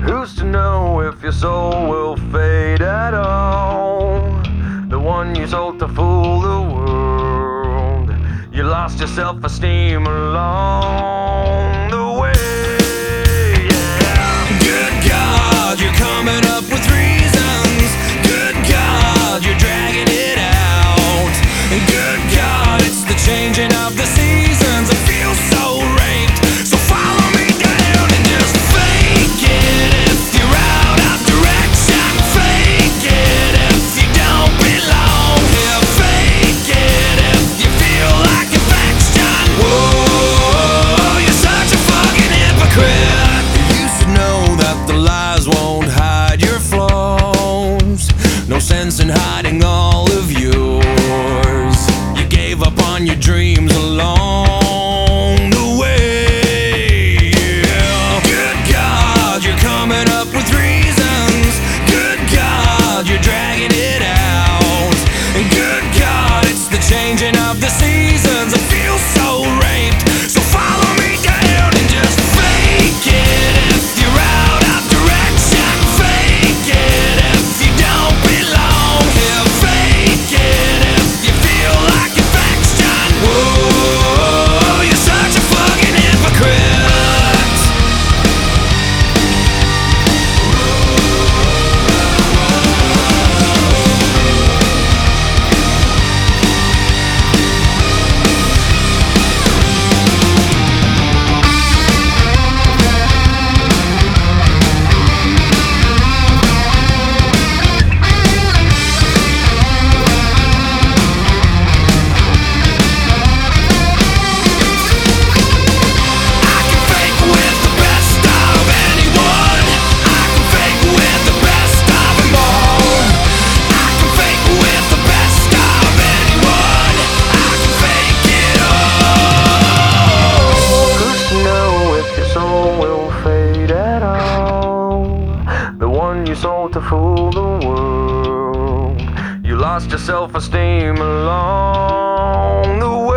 Who's to know if your soul will fade at all? The one you sold to fool the world. You lost your self esteem along the way. Yeah. Good God, you're coming up with reasons. Good God, you're dragging it out. Good God, it's the changing of the seasons. In hiding all of yours. You gave up on your dreams along the way. Good God, you're coming up with reasons. Fool the world. You lost your self esteem along the